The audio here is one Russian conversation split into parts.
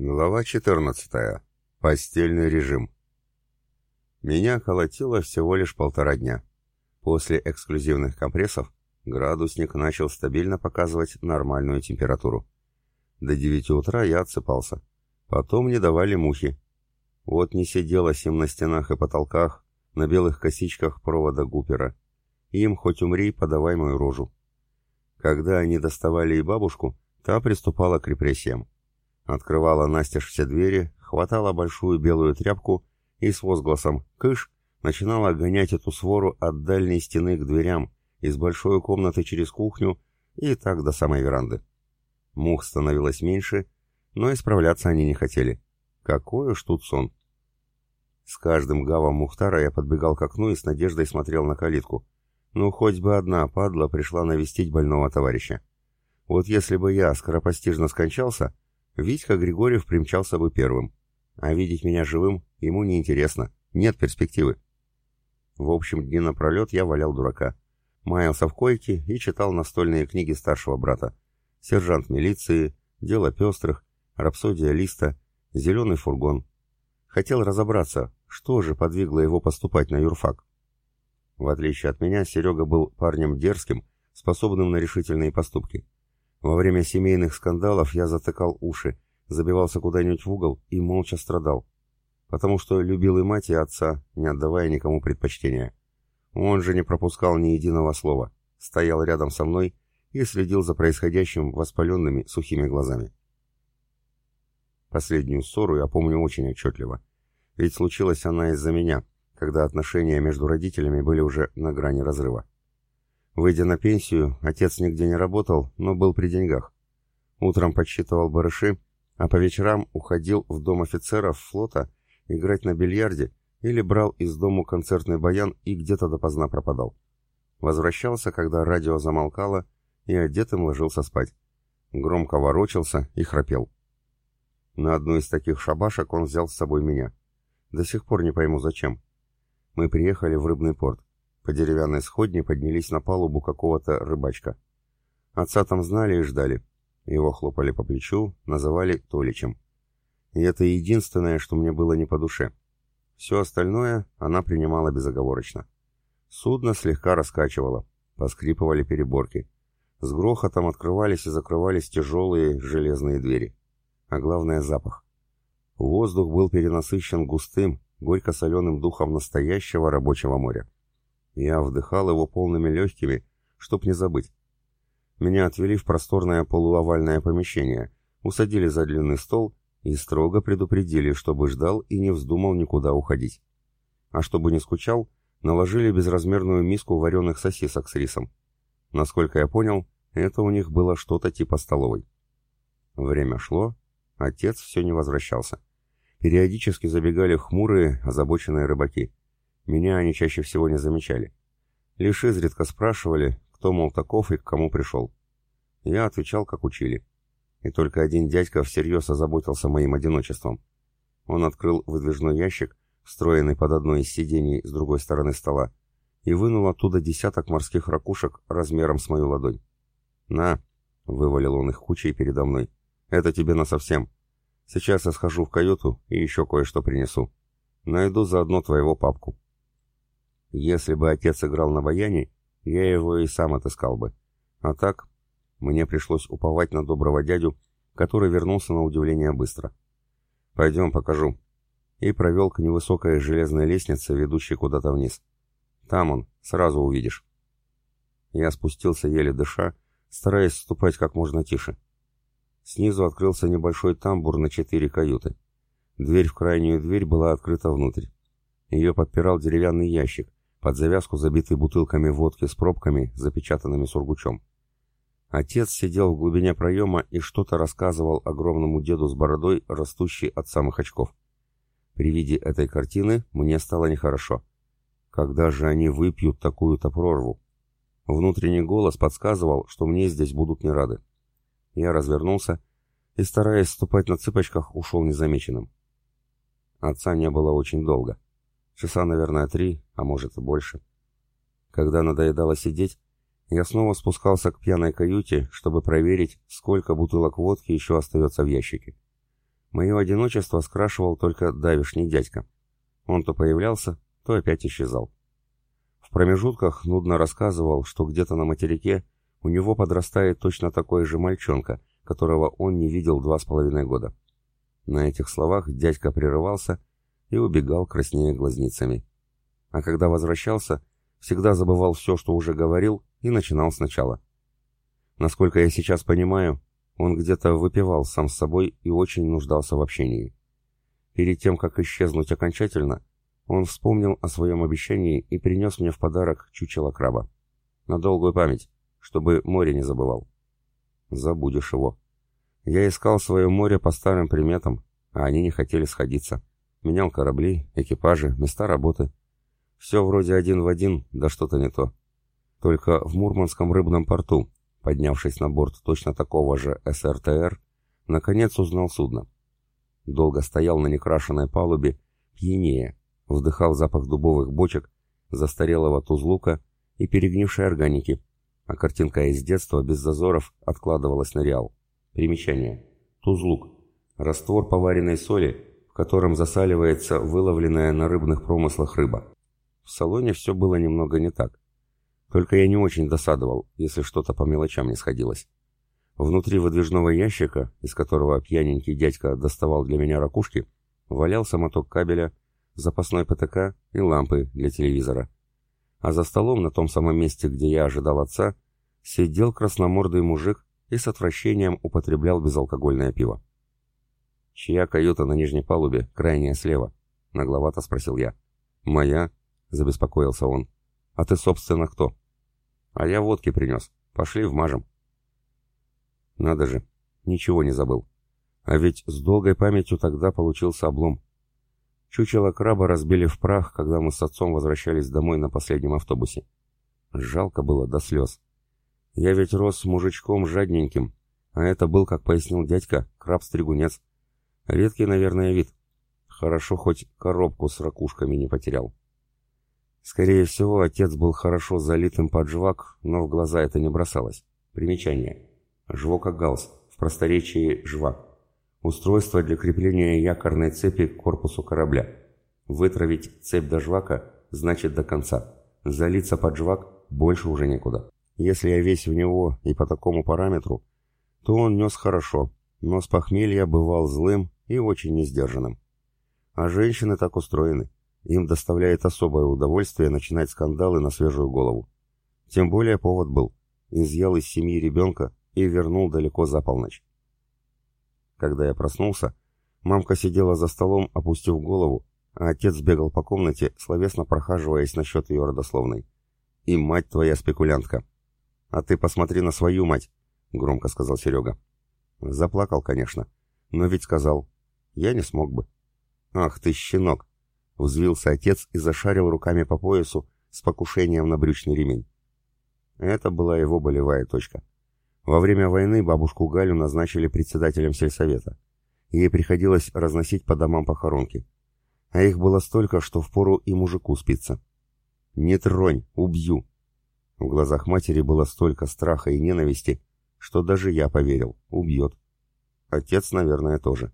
Глава 14. Постельный режим. Меня колотило всего лишь полтора дня. После эксклюзивных компрессов градусник начал стабильно показывать нормальную температуру. До 9 утра я отсыпался. Потом не давали мухи. Вот не сиделось им на стенах и потолках, на белых косичках провода Гупера. Им хоть умри, подавай мою рожу. Когда они доставали и бабушку, та приступала к репрессиям открывала настежь все двери, хватала большую белую тряпку и с возгласом «Кыш!» начинала гонять эту свору от дальней стены к дверям, из большой комнаты через кухню и так до самой веранды. Мух становилось меньше, но исправляться они не хотели. Какой уж тут сон! С каждым гавом Мухтара я подбегал к окну и с надеждой смотрел на калитку. Ну, хоть бы одна падла пришла навестить больного товарища. Вот если бы я скоропостижно скончался, Витька Григорьев примчался бы первым. А видеть меня живым ему неинтересно, нет перспективы. В общем, дни напролет я валял дурака. Маялся в койке и читал настольные книги старшего брата. «Сержант милиции», «Дело пестрых», «Рапсодия листа», «Зеленый фургон». Хотел разобраться, что же подвигло его поступать на юрфак. В отличие от меня, Серега был парнем дерзким, способным на решительные поступки. Во время семейных скандалов я затыкал уши, забивался куда-нибудь в угол и молча страдал, потому что любил и мать, и отца, не отдавая никому предпочтения. Он же не пропускал ни единого слова, стоял рядом со мной и следил за происходящим воспаленными сухими глазами. Последнюю ссору я помню очень отчетливо, ведь случилась она из-за меня, когда отношения между родителями были уже на грани разрыва. Выйдя на пенсию, отец нигде не работал, но был при деньгах. Утром подсчитывал барыши, а по вечерам уходил в дом офицеров флота играть на бильярде или брал из дому концертный баян и где-то допоздна пропадал. Возвращался, когда радио замолкало, и одетым ложился спать. Громко ворочался и храпел. На одну из таких шабашек он взял с собой меня. До сих пор не пойму зачем. Мы приехали в рыбный порт. По деревянной сходне поднялись на палубу какого-то рыбачка. Отца там знали и ждали. Его хлопали по плечу, называли Толичем. И это единственное, что мне было не по душе. Все остальное она принимала безоговорочно. Судно слегка раскачивало, поскрипывали переборки. С грохотом открывались и закрывались тяжелые железные двери. А главное — запах. Воздух был перенасыщен густым, горько-соленым духом настоящего рабочего моря. Я вдыхал его полными легкими, чтоб не забыть. Меня отвели в просторное полуовальное помещение, усадили за длинный стол и строго предупредили, чтобы ждал и не вздумал никуда уходить. А чтобы не скучал, наложили безразмерную миску вареных сосисок с рисом. Насколько я понял, это у них было что-то типа столовой. Время шло, отец все не возвращался. Периодически забегали хмурые, озабоченные рыбаки. Меня они чаще всего не замечали. Лишь изредка спрашивали, кто, мол, таков и к кому пришел. Я отвечал, как учили. И только один дядька всерьез озаботился моим одиночеством. Он открыл выдвижной ящик, встроенный под одно из сидений с другой стороны стола, и вынул оттуда десяток морских ракушек размером с мою ладонь. «На!» — вывалил он их кучей передо мной. «Это тебе насовсем. Сейчас я схожу в каюту и еще кое-что принесу. Найду заодно твоего папку». Если бы отец играл на баяне, я его и сам отыскал бы. А так, мне пришлось уповать на доброго дядю, который вернулся на удивление быстро. «Пойдем, покажу». И провел к невысокой железной лестнице, ведущей куда-то вниз. «Там он, сразу увидишь». Я спустился еле дыша, стараясь ступать как можно тише. Снизу открылся небольшой тамбур на четыре каюты. Дверь в крайнюю дверь была открыта внутрь. Ее подпирал деревянный ящик, под завязку забитый бутылками водки с пробками, запечатанными сургучом. Отец сидел в глубине проема и что-то рассказывал огромному деду с бородой, растущей от самых очков. При виде этой картины мне стало нехорошо. Когда же они выпьют такую-то прорву? Внутренний голос подсказывал, что мне здесь будут не рады. Я развернулся и, стараясь ступать на цыпочках, ушел незамеченным. Отца не было очень долго. Часа, наверное, три, а может и больше. Когда надоедало сидеть, я снова спускался к пьяной каюте, чтобы проверить, сколько бутылок водки еще остается в ящике. Мое одиночество скрашивал только давишний дядька. Он то появлялся, то опять исчезал. В промежутках нудно рассказывал, что где-то на материке у него подрастает точно такой же мальчонка, которого он не видел два с половиной года. На этих словах дядька прерывался и убегал краснее глазницами. А когда возвращался, всегда забывал все, что уже говорил, и начинал сначала. Насколько я сейчас понимаю, он где-то выпивал сам с собой и очень нуждался в общении. Перед тем, как исчезнуть окончательно, он вспомнил о своем обещании и принес мне в подарок чучело краба. На долгую память, чтобы море не забывал. Забудешь его. Я искал свое море по старым приметам, а они не хотели сходиться. Менял корабли, экипажи, места работы. Все вроде один в один, да что-то не то. Только в Мурманском рыбном порту, поднявшись на борт точно такого же СРТР, наконец узнал судно. Долго стоял на некрашенной палубе, пьянее, вдыхал запах дубовых бочек, застарелого тузлука и перегнившей органики, а картинка из детства без зазоров откладывалась на реал. Примечание. Тузлук. Раствор поваренной соли, в котором засаливается выловленная на рыбных промыслах рыба. В салоне все было немного не так. Только я не очень досадовал, если что-то по мелочам не сходилось. Внутри выдвижного ящика, из которого пьяненький дядька доставал для меня ракушки, валялся моток кабеля, запасной ПТК и лампы для телевизора. А за столом, на том самом месте, где я ожидал отца, сидел красномордый мужик и с отвращением употреблял безалкогольное пиво. «Чья каюта на нижней палубе, крайняя слева?» — нагловато спросил я. «Моя?» — забеспокоился он. «А ты, собственно, кто?» «А я водки принес. Пошли вмажем». «Надо же, ничего не забыл. А ведь с долгой памятью тогда получился облом. Чучело краба разбили в прах, когда мы с отцом возвращались домой на последнем автобусе. Жалко было до слез. Я ведь рос мужичком жадненьким, а это был, как пояснил дядька, краб-стригунец. Редкий, наверное, вид. Хорошо, хоть коробку с ракушками не потерял. Скорее всего, отец был хорошо залитым под жвак, но в глаза это не бросалось. Примечание. Жвока галс, в просторечии жвак. Устройство для крепления якорной цепи к корпусу корабля. Вытравить цепь до жвака значит до конца. Залиться под жвак больше уже некуда. Если я весь в него и по такому параметру, то он нес хорошо, но с похмелья бывал злым и очень несдержанным. А женщины так устроены. Им доставляет особое удовольствие начинать скандалы на свежую голову. Тем более повод был. Изъял из семьи ребенка и вернул далеко за полночь. Когда я проснулся, мамка сидела за столом, опустив голову, а отец бегал по комнате, словесно прохаживаясь насчет ее родословной. «И мать твоя спекулянтка!» «А ты посмотри на свою мать!» — громко сказал Серега. Заплакал, конечно, но ведь сказал. Я не смог бы. «Ах ты, щенок!» — взвился отец и зашарил руками по поясу с покушением на брючный ремень. Это была его болевая точка. Во время войны бабушку Галю назначили председателем сельсовета. Ей приходилось разносить по домам похоронки. А их было столько, что впору и мужику спиться. «Не тронь, убью!» В глазах матери было столько страха и ненависти, что даже я поверил, убьет. Отец, наверное, тоже.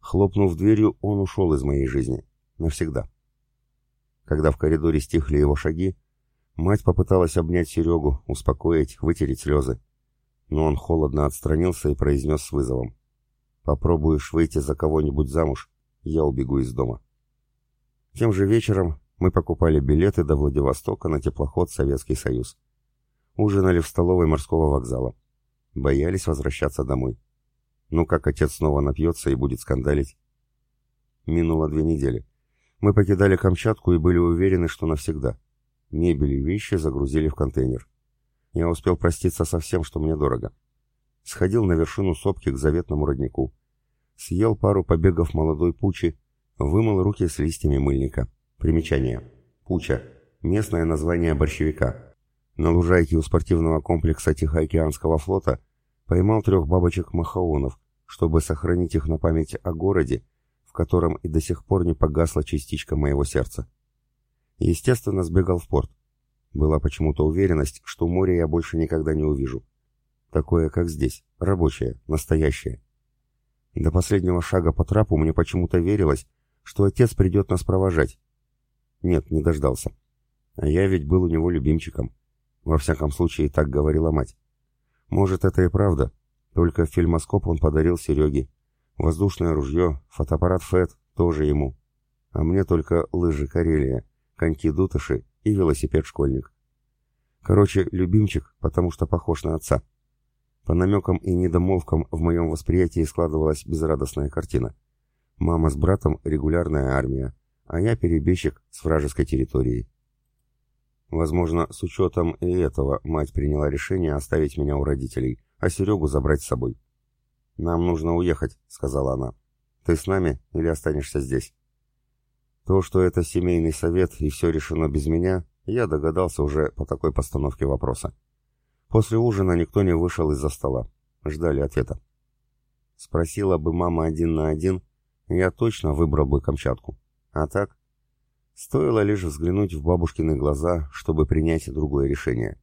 Хлопнув дверью, он ушел из моей жизни. Навсегда. Когда в коридоре стихли его шаги, мать попыталась обнять Серегу, успокоить, вытереть слезы но он холодно отстранился и произнес с вызовом. «Попробуешь выйти за кого-нибудь замуж, я убегу из дома». Тем же вечером мы покупали билеты до Владивостока на теплоход «Советский Союз». Ужинали в столовой морского вокзала. Боялись возвращаться домой. Ну как отец снова напьется и будет скандалить? Минуло две недели. Мы покидали Камчатку и были уверены, что навсегда. Мебель и вещи загрузили в контейнер. Я успел проститься со всем, что мне дорого. Сходил на вершину сопки к заветному роднику. Съел пару побегов молодой пучи, вымыл руки с листьями мыльника. Примечание. Пуча. Местное название борщевика. На лужайке у спортивного комплекса Тихоокеанского флота поймал трех бабочек-махаонов, чтобы сохранить их на память о городе, в котором и до сих пор не погасла частичка моего сердца. Естественно, сбегал в порт. Была почему-то уверенность, что море я больше никогда не увижу. Такое, как здесь, рабочее, настоящее. До последнего шага по трапу мне почему-то верилось, что отец придет нас провожать. Нет, не дождался. А я ведь был у него любимчиком. Во всяком случае, так говорила мать. Может, это и правда, только фильмоскоп он подарил Сереге. Воздушное ружье, фотоаппарат ФЭТ тоже ему. А мне только лыжи Карелия, коньки-дутыши и велосипед-школьник. Короче, любимчик, потому что похож на отца. По намекам и недомолвкам в моем восприятии складывалась безрадостная картина. Мама с братом — регулярная армия, а я перебежчик с вражеской территории. Возможно, с учетом и этого мать приняла решение оставить меня у родителей, а Серегу забрать с собой. «Нам нужно уехать», — сказала она. «Ты с нами или останешься здесь?» То, что это семейный совет и все решено без меня, я догадался уже по такой постановке вопроса. После ужина никто не вышел из-за стола. Ждали ответа. Спросила бы мама один на один, я точно выбрал бы Камчатку. А так? Стоило лишь взглянуть в бабушкины глаза, чтобы принять другое решение.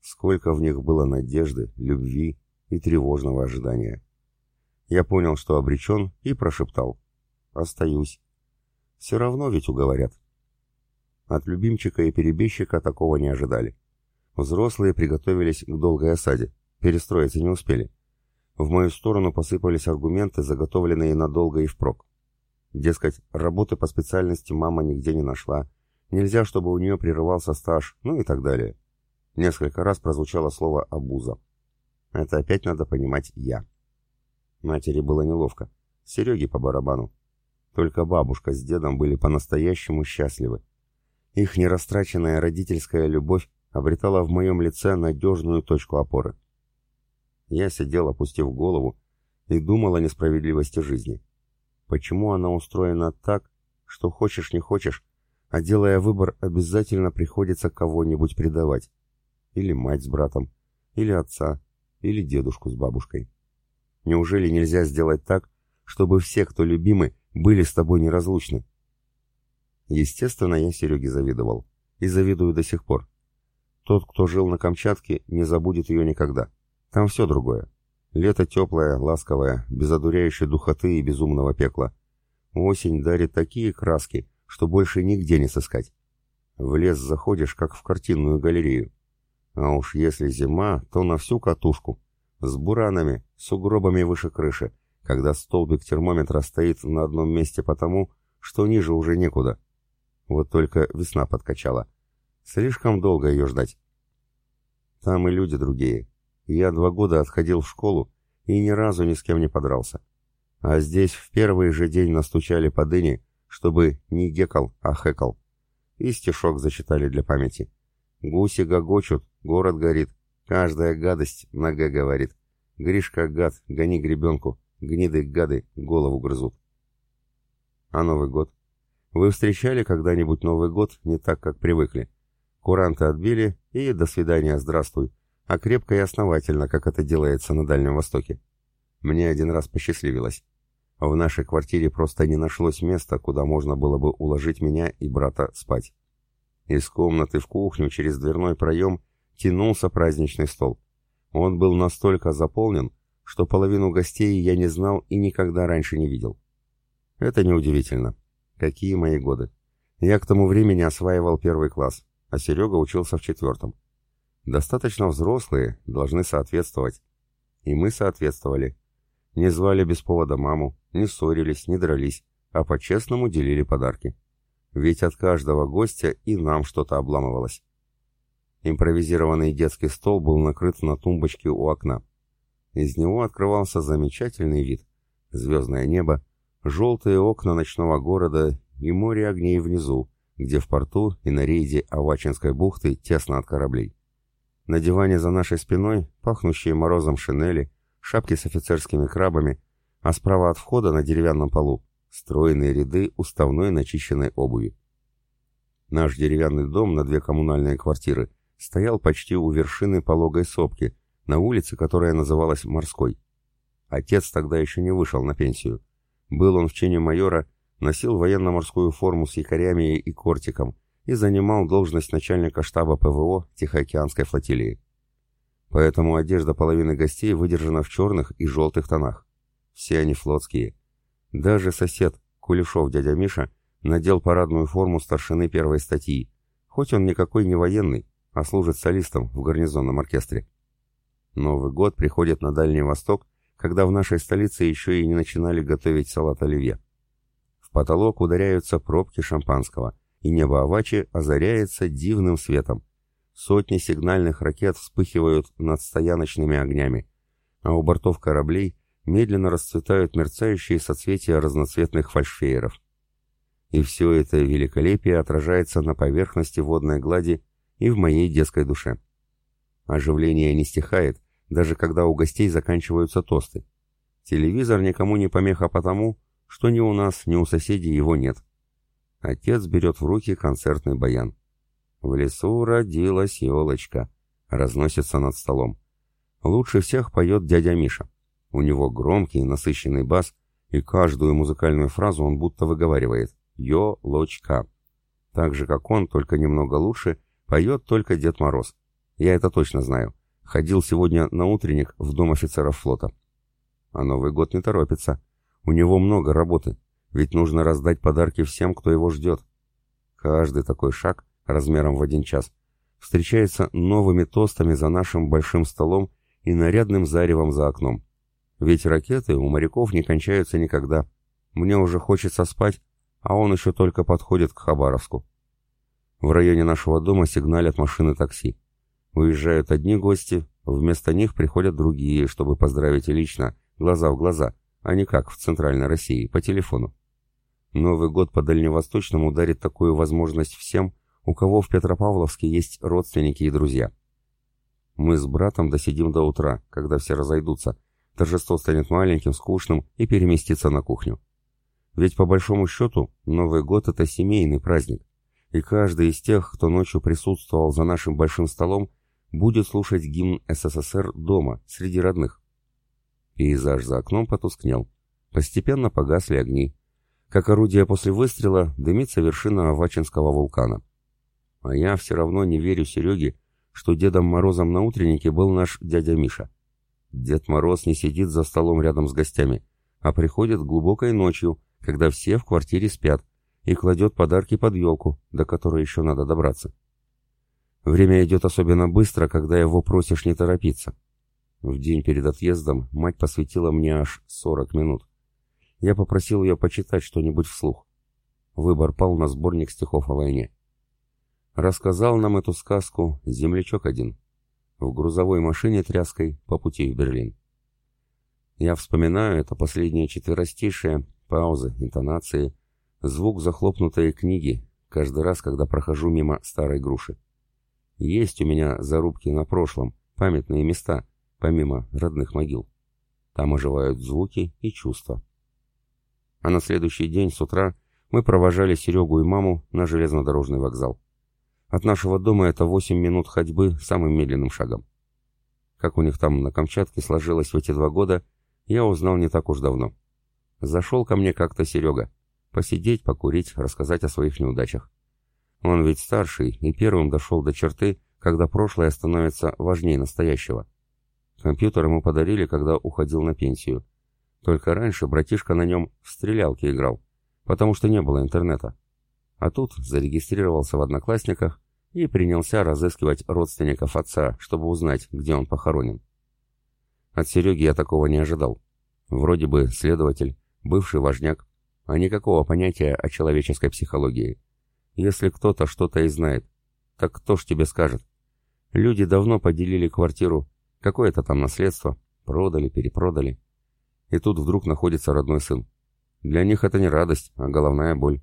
Сколько в них было надежды, любви и тревожного ожидания. Я понял, что обречен, и прошептал. «Остаюсь». Все равно ведь уговорят. От любимчика и перебежчика такого не ожидали. Взрослые приготовились к долгой осаде, перестроиться не успели. В мою сторону посыпались аргументы, заготовленные надолго и впрок. Дескать, работы по специальности мама нигде не нашла, нельзя, чтобы у нее прерывался стаж, ну и так далее. Несколько раз прозвучало слово «абуза». Это опять надо понимать я. Матери было неловко. Сереге по барабану. Только бабушка с дедом были по-настоящему счастливы. Их нерастраченная родительская любовь обретала в моем лице надежную точку опоры. Я сидел, опустив голову, и думал о несправедливости жизни. Почему она устроена так, что хочешь не хочешь, а делая выбор, обязательно приходится кого-нибудь предавать? Или мать с братом, или отца, или дедушку с бабушкой. Неужели нельзя сделать так, чтобы все, кто любимы, были с тобой неразлучны? Естественно, я Сереге завидовал. И завидую до сих пор. Тот, кто жил на Камчатке, не забудет ее никогда. Там все другое. Лето теплое, ласковое, без одуряющей духоты и безумного пекла. Осень дарит такие краски, что больше нигде не сыскать. В лес заходишь, как в картинную галерею. А уж если зима, то на всю катушку. С буранами, с угробами выше крыши, когда столбик термометра стоит на одном месте потому, что ниже уже некуда. Вот только весна подкачала. Слишком долго ее ждать. Там и люди другие. Я два года отходил в школу и ни разу ни с кем не подрался. А здесь в первый же день настучали по дыне, чтобы не гекал, а хэкал. И стишок зачитали для памяти. Гуси гогочут, город горит, каждая гадость нога говорит. Гришка гад, гони гребенку, гниды гады голову грызут. А Новый год? Вы встречали когда-нибудь Новый год не так, как привыкли? Куранты отбили и до свидания, здравствуй, а крепко и основательно, как это делается на Дальнем Востоке. Мне один раз посчастливилось. В нашей квартире просто не нашлось места, куда можно было бы уложить меня и брата спать. Из комнаты в кухню через дверной проем тянулся праздничный стол. Он был настолько заполнен, что половину гостей я не знал и никогда раньше не видел. Это неудивительно. Какие мои годы. Я к тому времени осваивал первый класс, а Серега учился в четвертом. Достаточно взрослые, должны соответствовать. И мы соответствовали. Не звали без повода маму, не ссорились, не дрались, а по-честному делили подарки. Ведь от каждого гостя и нам что-то обламывалось. Импровизированный детский стол был накрыт на тумбочке у окна. Из него открывался замечательный вид. Звездное небо, желтые окна ночного города и море огней внизу, где в порту и на рейде Авачинской бухты тесно от кораблей. На диване за нашей спиной пахнущие морозом шинели, шапки с офицерскими крабами, а справа от входа на деревянном полу стройные ряды уставной начищенной обуви. Наш деревянный дом на две коммунальные квартиры стоял почти у вершины пологой сопки, на улице, которая называлась Морской. Отец тогда еще не вышел на пенсию. Был он в чине майора носил военно-морскую форму с якорями и кортиком и занимал должность начальника штаба ПВО Тихоокеанской флотилии. Поэтому одежда половины гостей выдержана в черных и желтых тонах. все они флотские. Даже сосед, Кулешов дядя Миша, надел парадную форму старшины первой статьи, хоть он никакой не военный, а служит солистом в гарнизонном оркестре. Новый год приходит на Дальний Восток, когда в нашей столице еще и не начинали готовить салат оливье. В потолок ударяются пробки шампанского, и небо Авачи озаряется дивным светом. Сотни сигнальных ракет вспыхивают над стояночными огнями, а у бортов кораблей медленно расцветают мерцающие соцветия разноцветных фальшфееров. И все это великолепие отражается на поверхности водной глади и в моей детской душе. Оживление не стихает, даже когда у гостей заканчиваются тосты. Телевизор никому не помеха потому, что ни у нас, ни у соседей его нет. Отец берет в руки концертный баян. В лесу родилась елочка. Разносится над столом. Лучше всех поет дядя Миша. У него громкий, насыщенный бас, и каждую музыкальную фразу он будто выговаривает «Ё-лочка». Так же, как он, только немного лучше, поет только Дед Мороз. Я это точно знаю. Ходил сегодня на утренник в Дом офицеров флота. А Новый год не торопится. У него много работы, ведь нужно раздать подарки всем, кто его ждет. Каждый такой шаг, размером в один час, встречается новыми тостами за нашим большим столом и нарядным заревом за окном. Ведь ракеты у моряков не кончаются никогда. Мне уже хочется спать, а он еще только подходит к Хабаровску. В районе нашего дома сигналят машины такси. Уезжают одни гости, вместо них приходят другие, чтобы поздравить лично, глаза в глаза, а не как в Центральной России, по телефону. Новый год по Дальневосточному дарит такую возможность всем, у кого в Петропавловске есть родственники и друзья. Мы с братом досидим до утра, когда все разойдутся. Торжество станет маленьким, скучным и переместится на кухню. Ведь по большому счету Новый год — это семейный праздник, и каждый из тех, кто ночью присутствовал за нашим большим столом, будет слушать гимн СССР дома, среди родных. Пейзаж за окном потускнел. Постепенно погасли огни. Как орудие после выстрела дымится вершина Авачинского вулкана. А я все равно не верю Сереге, что Дедом Морозом на утреннике был наш дядя Миша. Дед Мороз не сидит за столом рядом с гостями, а приходит глубокой ночью, когда все в квартире спят, и кладет подарки под елку, до которой еще надо добраться. Время идет особенно быстро, когда его просишь не торопиться. В день перед отъездом мать посвятила мне аж 40 минут. Я попросил ее почитать что-нибудь вслух. Выбор пал на сборник стихов о войне. Рассказал нам эту сказку землячок один. В грузовой машине тряской по пути в Берлин. Я вспоминаю это последнее четверостишее, паузы, интонации, звук захлопнутой книги, каждый раз, когда прохожу мимо старой груши. Есть у меня зарубки на прошлом, памятные места, помимо родных могил. Там оживают звуки и чувства. А на следующий день с утра мы провожали Серегу и маму на железнодорожный вокзал. От нашего дома это 8 минут ходьбы самым медленным шагом. Как у них там на Камчатке сложилось в эти два года, я узнал не так уж давно. Зашел ко мне как-то Серега. Посидеть, покурить, рассказать о своих неудачах. Он ведь старший и первым дошел до черты, когда прошлое становится важнее настоящего. Компьютер ему подарили, когда уходил на пенсию. Только раньше братишка на нем в стрелялки играл, потому что не было интернета. А тут зарегистрировался в Одноклассниках и принялся разыскивать родственников отца, чтобы узнать, где он похоронен. От Сереги я такого не ожидал. Вроде бы следователь, бывший важняк, а никакого понятия о человеческой психологии. Если кто-то что-то и знает, так кто ж тебе скажет? Люди давно поделили квартиру, какое-то там наследство, продали, перепродали. И тут вдруг находится родной сын. Для них это не радость, а головная боль.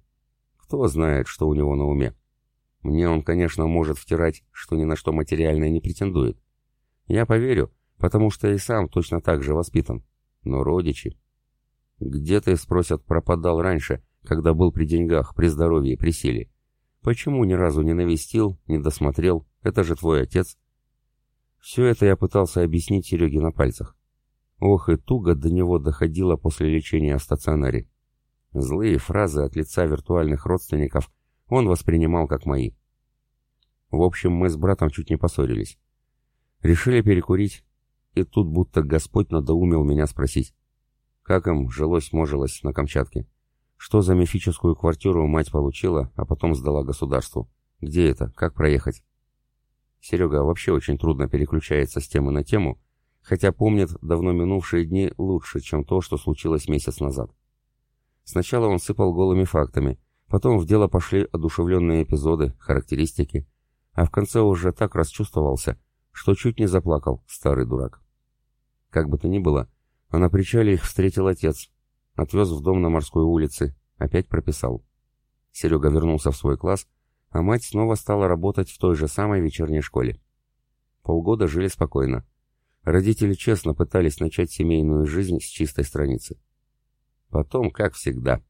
Кто знает, что у него на уме? Мне он, конечно, может втирать, что ни на что материальное не претендует. Я поверю, потому что и сам точно так же воспитан. Но родичи... Где ты, спросят, пропадал раньше, когда был при деньгах, при здоровье, при силе? Почему ни разу не навестил, не досмотрел? Это же твой отец. Все это я пытался объяснить Сереге на пальцах. Ох, и туго до него доходило после лечения в стационаре. Злые фразы от лица виртуальных родственников он воспринимал как мои. В общем, мы с братом чуть не поссорились. Решили перекурить, и тут будто Господь надоумел меня спросить. Как им жилось-можилось на Камчатке? Что за мифическую квартиру мать получила, а потом сдала государству? Где это? Как проехать? Серега вообще очень трудно переключается с темы на тему, хотя помнит давно минувшие дни лучше, чем то, что случилось месяц назад. Сначала он сыпал голыми фактами, потом в дело пошли одушевленные эпизоды, характеристики, а в конце уже так расчувствовался, что чуть не заплакал, старый дурак. Как бы то ни было, а на причале их встретил отец, отвез в дом на морской улице, опять прописал. Серега вернулся в свой класс, а мать снова стала работать в той же самой вечерней школе. Полгода жили спокойно. Родители честно пытались начать семейную жизнь с чистой страницы. Потом, как всегда.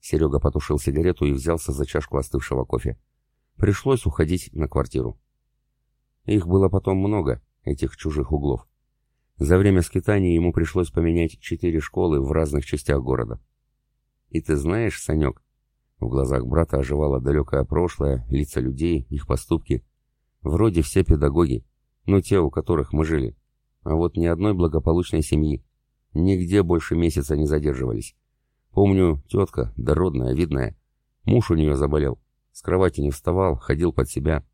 Серега потушил сигарету и взялся за чашку остывшего кофе. Пришлось уходить на квартиру. Их было потом много, этих чужих углов. За время скитания ему пришлось поменять четыре школы в разных частях города. И ты знаешь, Санек, в глазах брата оживало далекое прошлое, лица людей, их поступки. Вроде все педагоги, ну те, у которых мы жили. А вот ни одной благополучной семьи. Нигде больше месяца не задерживались. Помню, тетка, дородная, видная. Муж у нее заболел. С кровати не вставал, ходил под себя.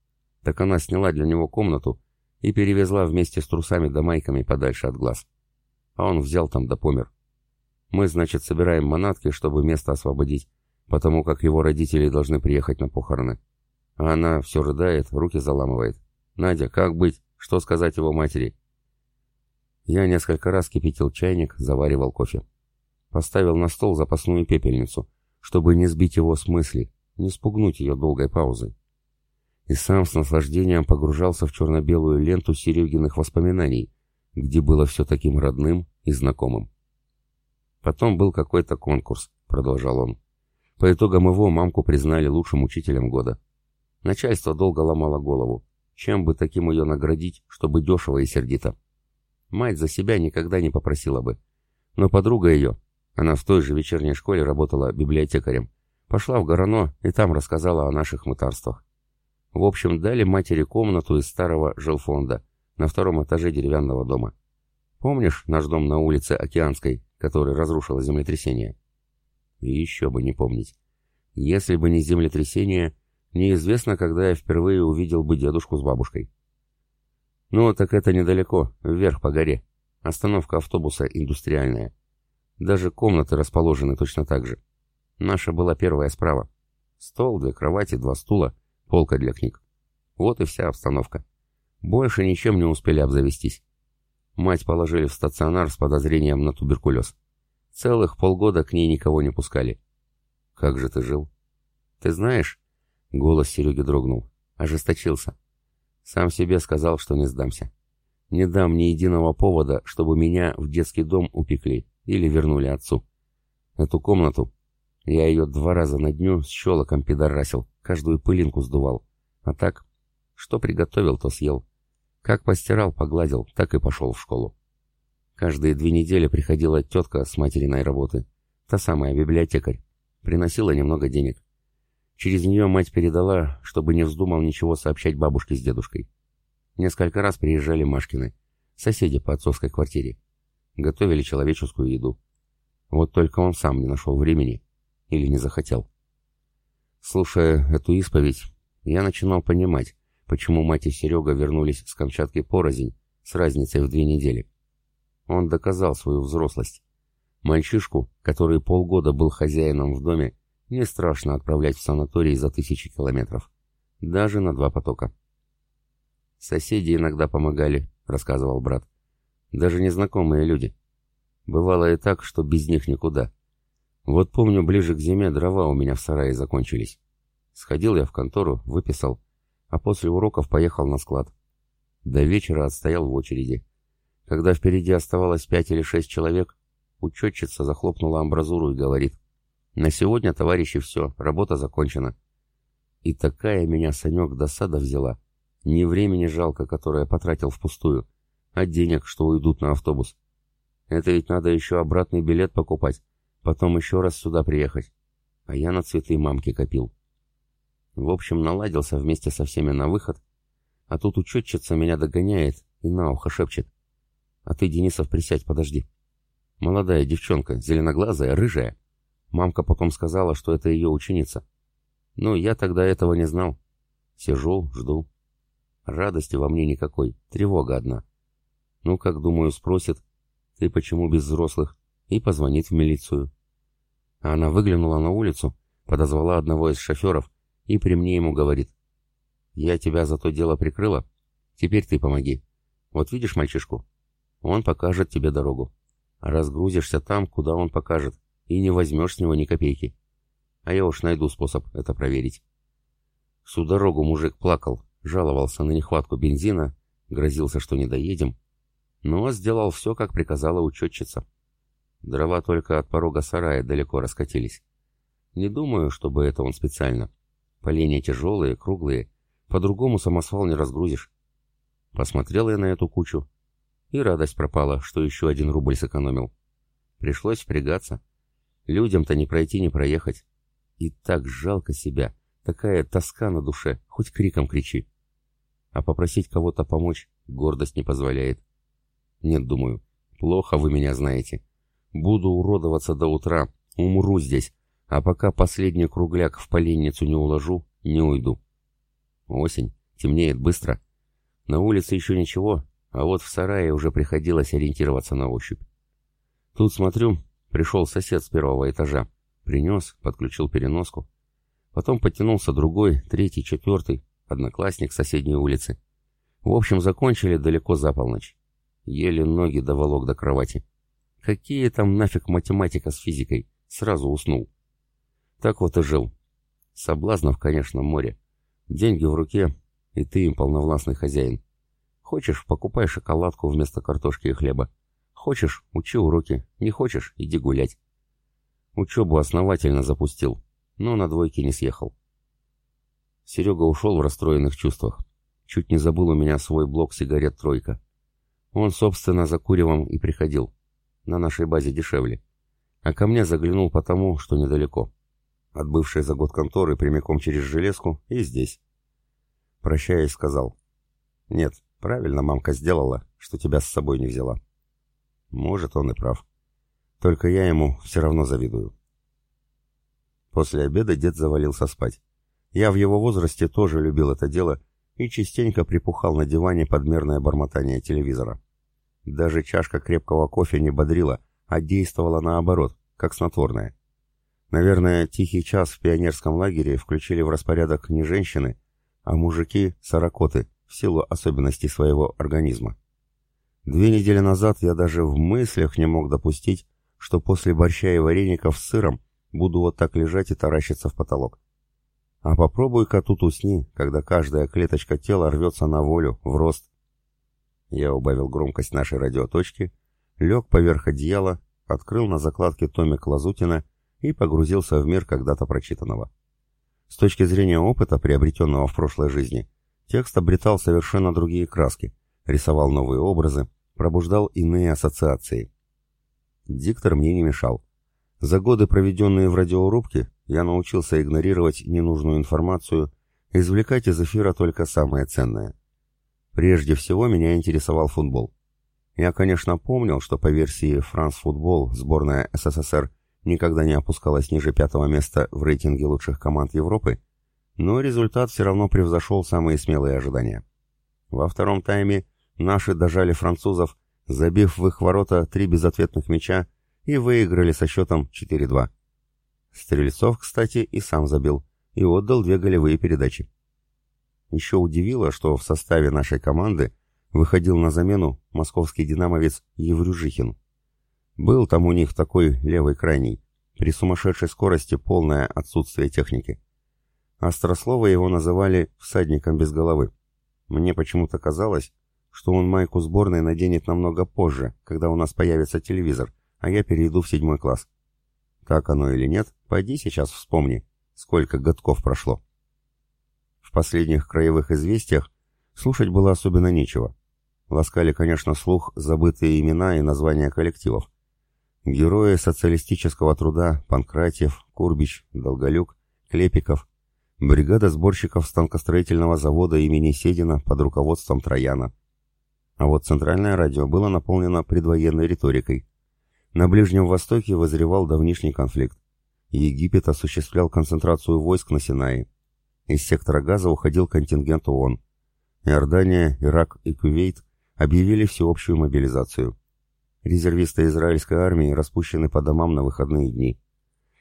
Так она сняла для него комнату и перевезла вместе с трусами да майками подальше от глаз. А он взял там да помер. Мы, значит, собираем манатки, чтобы место освободить, потому как его родители должны приехать на похороны. А она все рыдает, руки заламывает. «Надя, как быть? Что сказать его матери?» Я несколько раз кипятил чайник, заваривал кофе. Поставил на стол запасную пепельницу, чтобы не сбить его с мысли, не спугнуть ее долгой паузой. И сам с наслаждением погружался в черно-белую ленту Серегиных воспоминаний, где было все таким родным и знакомым. Потом был какой-то конкурс, продолжал он. По итогам его мамку признали лучшим учителем года. Начальство долго ломало голову, чем бы таким ее наградить, чтобы дешево и сердито. Мать за себя никогда не попросила бы. Но подруга ее, она в той же вечерней школе работала библиотекарем, пошла в Горано и там рассказала о наших мытарствах. В общем, дали матери комнату из старого жилфонда на втором этаже деревянного дома. Помнишь наш дом на улице Океанской, который разрушило землетрясение? И еще бы не помнить. Если бы не землетрясение, неизвестно, когда я впервые увидел бы дедушку с бабушкой. Ну, так это недалеко, вверх по горе. Остановка автобуса индустриальная. Даже комнаты расположены точно так же. Наша была первая справа. Стол, две кровати, два стула, полка для книг. Вот и вся обстановка. Больше ничем не успели обзавестись. Мать положили в стационар с подозрением на туберкулез. Целых полгода к ней никого не пускали. Как же ты жил? Ты знаешь, голос Сереги дрогнул, ожесточился. Сам себе сказал, что не сдамся. Не дам ни единого повода, чтобы меня в детский дом упекли или вернули отцу. Эту комнату я ее два раза на дню с щелоком пидорасил, каждую пылинку сдувал. А так, что приготовил, то съел. Как постирал, погладил, так и пошел в школу. Каждые две недели приходила тетка с материной работы, та самая библиотекарь, приносила немного денег. Через нее мать передала, чтобы не вздумал ничего сообщать бабушке с дедушкой. Несколько раз приезжали Машкины, соседи по отцовской квартире. Готовили человеческую еду. Вот только он сам не нашел времени или не захотел. Слушая эту исповедь, я начинал понимать, почему мать и Серега вернулись с Камчатки порознь, с разницей в две недели. Он доказал свою взрослость. Мальчишку, который полгода был хозяином в доме, не страшно отправлять в санаторий за тысячи километров. Даже на два потока. «Соседи иногда помогали», — рассказывал брат. «Даже незнакомые люди. Бывало и так, что без них никуда. Вот помню, ближе к зиме дрова у меня в сарае закончились. Сходил я в контору, выписал, а после уроков поехал на склад. До вечера отстоял в очереди. Когда впереди оставалось пять или шесть человек, учетчица захлопнула амбразуру и говорит, «На сегодня, товарищи, все, работа закончена». И такая меня, Санек, досада взяла. Ни времени жалко, которое потратил впустую, а денег, что уйдут на автобус. Это ведь надо еще обратный билет покупать, потом еще раз сюда приехать. А я на цветы мамки копил. В общем, наладился вместе со всеми на выход, а тут учетчица меня догоняет и на ухо шепчет. А ты, Денисов, присядь, подожди. Молодая девчонка, зеленоглазая, рыжая. Мамка потом сказала, что это ее ученица. Ну, я тогда этого не знал. Сижу, жду. Радости во мне никакой, тревога одна. Ну, как думаю, спросит, ты почему без взрослых, и позвонит в милицию. А она выглянула на улицу, подозвала одного из шоферов и при мне ему говорит. «Я тебя за то дело прикрыла, теперь ты помоги. Вот видишь мальчишку? Он покажет тебе дорогу. Разгрузишься там, куда он покажет, и не возьмешь с него ни копейки. А я уж найду способ это проверить». Всю дорогу мужик плакал, жаловался на нехватку бензина, грозился, что не доедем, но сделал все, как приказала учетчица. Дрова только от порога сарая далеко раскатились. Не думаю, чтобы это он специально. Поленья тяжелые, круглые, по-другому самосвал не разгрузишь. Посмотрел я на эту кучу, и радость пропала, что еще один рубль сэкономил. Пришлось впрягаться. Людям-то не пройти, не проехать. И так жалко себя, такая тоска на душе, хоть криком кричи. А попросить кого-то помочь гордость не позволяет. Нет, думаю, плохо вы меня знаете. Буду уродоваться до утра, умру здесь, а пока последний кругляк в поленницу не уложу, не уйду. Осень, темнеет быстро. На улице еще ничего, а вот в сарае уже приходилось ориентироваться на ощупь. Тут смотрю, пришел сосед с первого этажа. Принес, подключил переноску. Потом подтянулся другой, третий, четвертый, одноклассник соседней улицы. В общем, закончили далеко за полночь. Еле ноги доволок до кровати. Какие там нафиг математика с физикой? Сразу уснул. Так вот и жил. Соблазнов, конечно, море. Деньги в руке, и ты им полновластный хозяин. Хочешь, покупай шоколадку вместо картошки и хлеба. Хочешь, учи уроки. Не хочешь, иди гулять. Учебу основательно запустил, но на двойке не съехал. Серега ушел в расстроенных чувствах. Чуть не забыл у меня свой блок сигарет «Тройка». Он, собственно, за куревом и приходил. На нашей базе дешевле. А ко мне заглянул потому, что недалеко. От бывшей за год конторы прямиком через железку и здесь. Прощаясь, сказал. «Нет, правильно мамка сделала, что тебя с собой не взяла». Может, он и прав. Только я ему все равно завидую. После обеда дед завалился спать. Я в его возрасте тоже любил это дело и частенько припухал на диване подмерное бормотание телевизора. Даже чашка крепкого кофе не бодрила, а действовала наоборот, как снотворное. Наверное, тихий час в пионерском лагере включили в распорядок не женщины, а мужики – сорокоты, в силу особенностей своего организма. Две недели назад я даже в мыслях не мог допустить, что после борща и вареников с сыром буду вот так лежать и таращиться в потолок. А попробуй-ка тут усни, когда каждая клеточка тела рвется на волю, в рост. Я убавил громкость нашей радиоточки, лег поверх одеяла, открыл на закладке томик Лазутина и погрузился в мир когда-то прочитанного. С точки зрения опыта, приобретенного в прошлой жизни, текст обретал совершенно другие краски, рисовал новые образы, пробуждал иные ассоциации. Диктор мне не мешал. За годы, проведенные в радиорубке, я научился игнорировать ненужную информацию, извлекать из эфира только самое ценное. Прежде всего меня интересовал футбол. Я, конечно, помнил, что по версии «Франс Футбол» сборная СССР никогда не опускалась ниже пятого места в рейтинге лучших команд Европы, но результат все равно превзошел самые смелые ожидания. Во втором тайме наши дожали французов, забив в их ворота три безответных мяча и выиграли со счетом 4-2. Стрельцов, кстати, и сам забил, и отдал две голевые передачи. Еще удивило, что в составе нашей команды выходил на замену московский динамовец Еврюжихин. Был там у них такой левый крайний, при сумасшедшей скорости полное отсутствие техники. Острослова его называли «всадником без головы». Мне почему-то казалось, что он майку сборной наденет намного позже, когда у нас появится телевизор, а я перейду в седьмой класс. Так оно или нет, пойди сейчас вспомни, сколько годков прошло. В последних краевых известиях слушать было особенно нечего. Ласкали, конечно, слух забытые имена и названия коллективов. Герои социалистического труда Панкратьев, Курбич, Долголюк, Клепиков, бригада сборщиков станкостроительного завода имени Седина под руководством Трояна. А вот центральное радио было наполнено предвоенной риторикой. На Ближнем Востоке возревал давнишний конфликт. Египет осуществлял концентрацию войск на Синае. Из сектора Газа уходил контингент ООН. Иордания, Ирак и Кувейт объявили всеобщую мобилизацию. Резервисты израильской армии распущены по домам на выходные дни.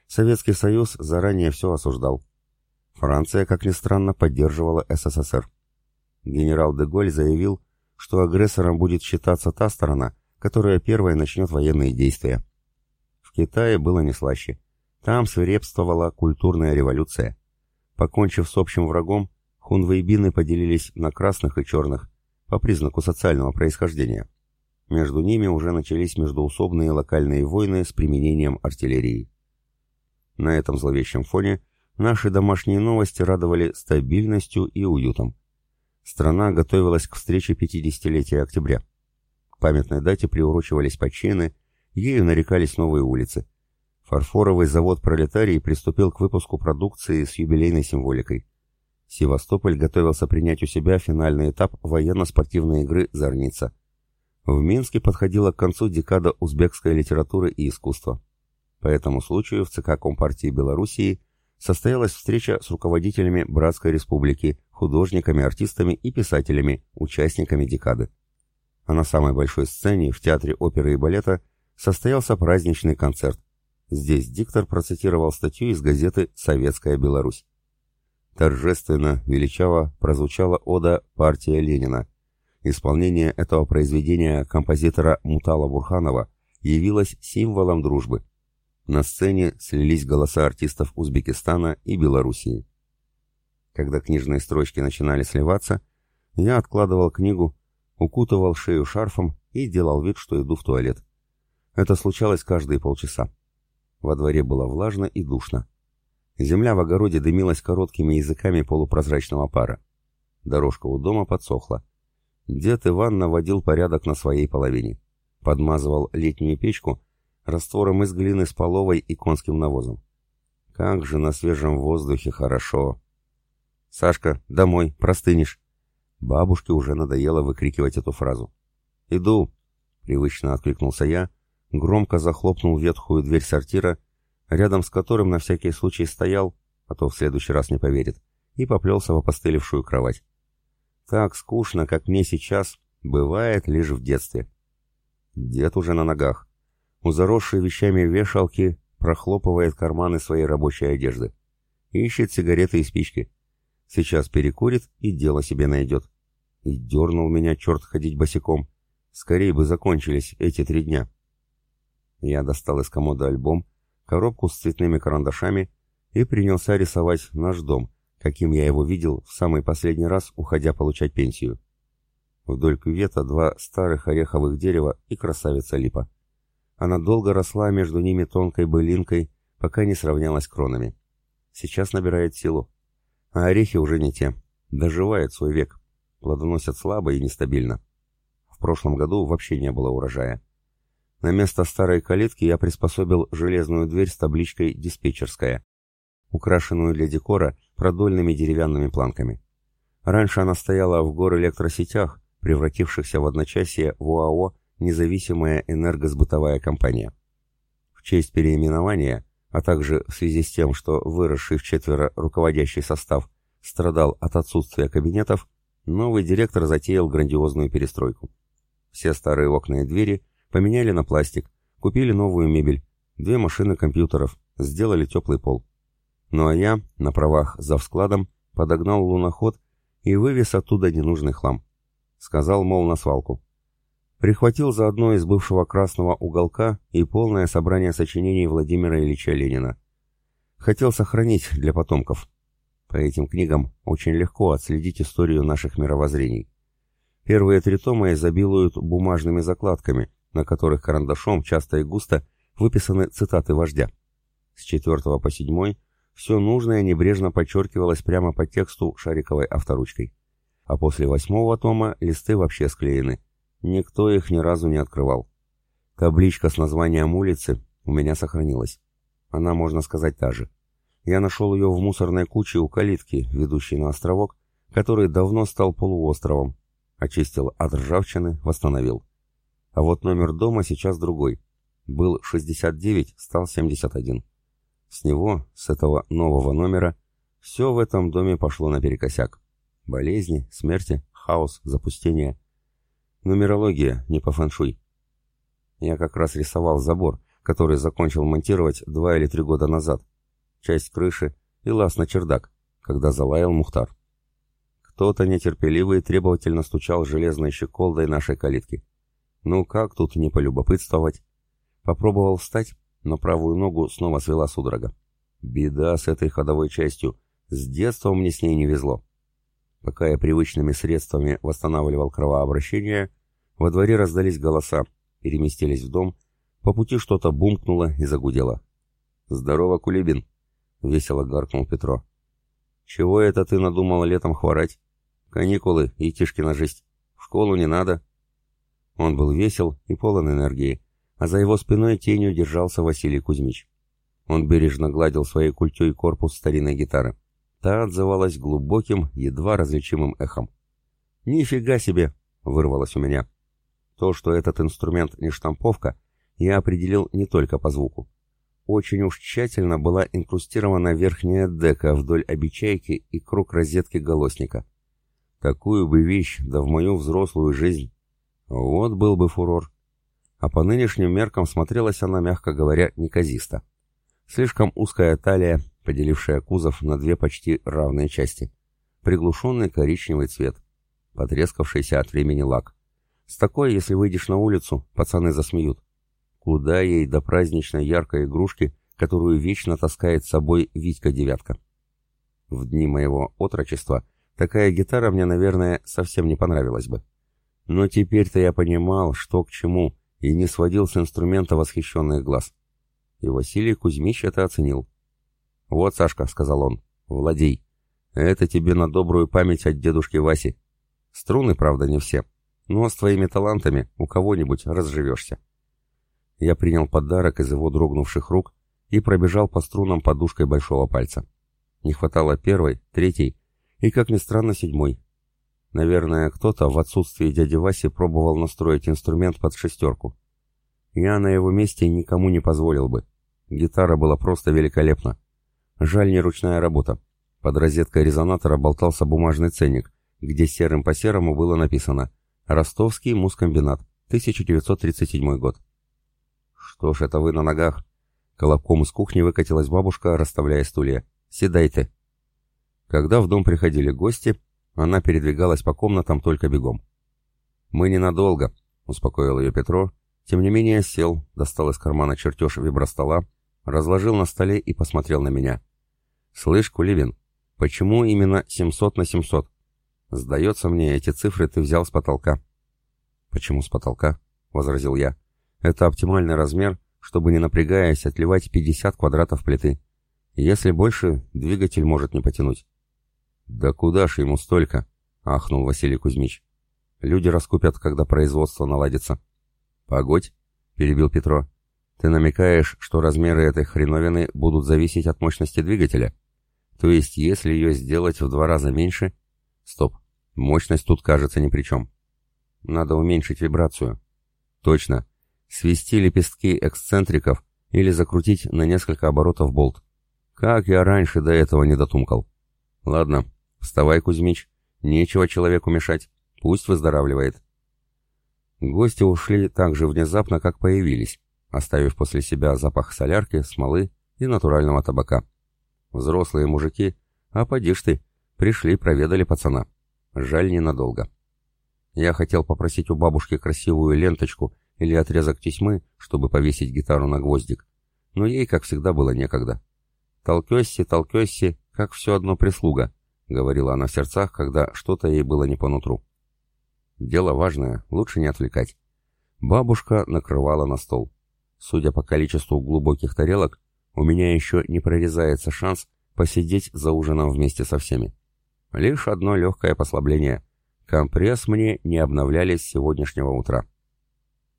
Советский Союз заранее все осуждал. Франция, как ни странно, поддерживала СССР. Генерал де Голь заявил, что агрессором будет считаться та сторона, которая первой начнет военные действия. В Китае было не слаще. Там свирепствовала культурная революция. Покончив с общим врагом, хунвейбины поделились на красных и черных по признаку социального происхождения. Между ними уже начались междуусобные локальные войны с применением артиллерии. На этом зловещем фоне наши домашние новости радовали стабильностью и уютом. Страна готовилась к встрече 50-летия октября. К памятной дате приурочивались почины, ею нарекались новые улицы. Фарфоровый завод «Пролетарий» приступил к выпуску продукции с юбилейной символикой. Севастополь готовился принять у себя финальный этап военно-спортивной игры «Зорница». В Минске подходила к концу декада узбекской литературы и искусства. По этому случаю в ЦК Компартии Белоруссии состоялась встреча с руководителями Братской Республики, художниками, артистами и писателями, участниками декады. А на самой большой сцене в Театре оперы и балета состоялся праздничный концерт. Здесь диктор процитировал статью из газеты «Советская Беларусь». Торжественно, величаво прозвучала ода «Партия Ленина». Исполнение этого произведения композитора Мутала Бурханова явилось символом дружбы. На сцене слились голоса артистов Узбекистана и Белоруссии. Когда книжные строчки начинали сливаться, я откладывал книгу, укутывал шею шарфом и делал вид, что иду в туалет. Это случалось каждые полчаса. Во дворе было влажно и душно. Земля в огороде дымилась короткими языками полупрозрачного пара. Дорожка у дома подсохла. Дед Иван наводил порядок на своей половине. Подмазывал летнюю печку раствором из глины с половой и конским навозом. Как же на свежем воздухе хорошо! «Сашка, домой, простынешь!» Бабушке уже надоело выкрикивать эту фразу. «Иду!» — привычно откликнулся я, громко захлопнул ветхую дверь сортира рядом с которым на всякий случай стоял, а то в следующий раз не поверит, и поплелся в опостылевшую кровать. Так скучно, как мне сейчас, бывает лишь в детстве. Дед уже на ногах. У заросшей вещами вешалки прохлопывает карманы своей рабочей одежды. Ищет сигареты и спички. Сейчас перекурит и дело себе найдет. И дернул меня черт ходить босиком. Скорее бы закончились эти три дня. Я достал из комода альбом, коробку с цветными карандашами и принялся рисовать наш дом, каким я его видел в самый последний раз, уходя получать пенсию. Вдоль кювета два старых ореховых дерева и красавица липа. Она долго росла между ними тонкой былинкой, пока не сравнялась кронами. Сейчас набирает силу. А орехи уже не те. Доживает свой век. Плодоносят слабо и нестабильно. В прошлом году вообще не было урожая. На место старой калитки я приспособил железную дверь с табличкой «Диспетчерская», украшенную для декора продольными деревянными планками. Раньше она стояла в гор электросетях, превратившихся в одночасье в ОАО «Независимая энергосбытовая компания». В честь переименования, а также в связи с тем, что выросший в четверо руководящий состав страдал от отсутствия кабинетов, новый директор затеял грандиозную перестройку. Все старые окна и двери – Поменяли на пластик, купили новую мебель, две машины компьютеров, сделали теплый пол. Ну а я, на правах за складом, подогнал луноход и вывез оттуда ненужный хлам. Сказал, мол, на свалку. Прихватил заодно из бывшего красного уголка и полное собрание сочинений Владимира Ильича Ленина. Хотел сохранить для потомков. По этим книгам очень легко отследить историю наших мировоззрений. Первые три тома изобилуют бумажными закладками, на которых карандашом часто и густо выписаны цитаты вождя. С четвертого по седьмой все нужное небрежно подчеркивалось прямо по тексту шариковой авторучкой. А после восьмого тома листы вообще склеены. Никто их ни разу не открывал. Табличка с названием улицы у меня сохранилась. Она, можно сказать, та же. Я нашел ее в мусорной куче у калитки, ведущей на островок, который давно стал полуостровом. Очистил от ржавчины, восстановил. А вот номер дома сейчас другой. был 69, стал 71. С него, с этого нового номера, все в этом доме пошло наперекосяк. Болезни, смерти, хаос, запустение. Нумерология, не по фэншуй. Я как раз рисовал забор, который закончил монтировать два или три года назад. Часть крыши и лаз на чердак, когда залаял Мухтар. Кто-то нетерпеливый требовательно стучал железной щеколдой нашей калитки. Ну как тут не полюбопытствовать? Попробовал встать, но правую ногу снова свела судорога. Беда с этой ходовой частью. С детства мне с ней не везло. Пока я привычными средствами восстанавливал кровообращение, во дворе раздались голоса, переместились в дом, по пути что-то бумкнуло и загудело. «Здорово, Кулибин!» — весело гаркнул Петро. «Чего это ты надумал летом хворать? Каникулы и тишки на жизнь. В школу не надо». Он был весел и полон энергии, а за его спиной тенью держался Василий Кузьмич. Он бережно гладил своей культей корпус старинной гитары. Та отзывалась глубоким, едва различимым эхом. «Нифига себе!» — вырвалось у меня. То, что этот инструмент не штамповка, я определил не только по звуку. Очень уж тщательно была инкрустирована верхняя дека вдоль обечайки и круг розетки голосника. Такую бы вещь, да в мою взрослую жизнь. Вот был бы фурор. А по нынешним меркам смотрелась она, мягко говоря, неказисто. Слишком узкая талия, поделившая кузов на две почти равные части. Приглушенный коричневый цвет. Потрескавшийся от времени лак. С такой, если выйдешь на улицу, пацаны засмеют. Куда ей до праздничной яркой игрушки, которую вечно таскает с собой Витька-девятка? В дни моего отрочества такая гитара мне, наверное, совсем не понравилась бы. Но теперь-то я понимал, что к чему, и не сводил с инструмента восхищенных глаз. И Василий Кузьмич это оценил. «Вот, Сашка», — сказал он, — «владей. Это тебе на добрую память от дедушки Васи. Струны, правда, не все, но с твоими талантами у кого-нибудь разживешься». Я принял подарок из его дрогнувших рук и пробежал по струнам подушкой большого пальца. Не хватало первой, третьей и, как ни странно, седьмой. Наверное, кто-то в отсутствии дяди Васи пробовал настроить инструмент под шестерку. Я на его месте никому не позволил бы. Гитара была просто великолепна. Жаль, не ручная работа. Под розеткой резонатора болтался бумажный ценник, где серым по серому было написано «Ростовский мускомбинат, 1937 год». «Что ж это вы на ногах?» Колобком из кухни выкатилась бабушка, расставляя стулья. «Седайте». Когда в дом приходили гости, она передвигалась по комнатам только бегом. «Мы ненадолго», — успокоил ее Петро. Тем не менее сел, достал из кармана чертеж вибростола, разложил на столе и посмотрел на меня. «Слышь, Кулибин, почему именно 700 на 700? Сдается мне, эти цифры ты взял с потолка». «Почему с потолка?» — возразил я. «Это оптимальный размер, чтобы не напрягаясь отливать 50 квадратов плиты. Если больше, двигатель может не потянуть». «Да куда ж ему столько?» — ахнул Василий Кузьмич. «Люди раскупят, когда производство наладится». «Погодь», — перебил Петро. «Ты намекаешь, что размеры этой хреновины будут зависеть от мощности двигателя? То есть, если ее сделать в два раза меньше...» «Стоп, мощность тут кажется ни при чем. Надо уменьшить вибрацию». «Точно. Свести лепестки эксцентриков или закрутить на несколько оборотов болт. Как я раньше до этого не дотумкал». «Ладно, вставай, Кузьмич. Нечего человеку мешать. Пусть выздоравливает». Гости ушли так же внезапно, как появились, оставив после себя запах солярки, смолы и натурального табака. Взрослые мужики, а поди ж ты, пришли, проведали пацана. Жаль, ненадолго. Я хотел попросить у бабушки красивую ленточку или отрезок тесьмы, чтобы повесить гитару на гвоздик, но ей, как всегда, было некогда. «Толкёсси, толкёсси, как все одно прислуга», — говорила она в сердцах, когда что-то ей было не по нутру. Дело важное, лучше не отвлекать. Бабушка накрывала на стол. Судя по количеству глубоких тарелок, у меня еще не прорезается шанс посидеть за ужином вместе со всеми. Лишь одно легкое послабление. Компресс мне не обновляли с сегодняшнего утра.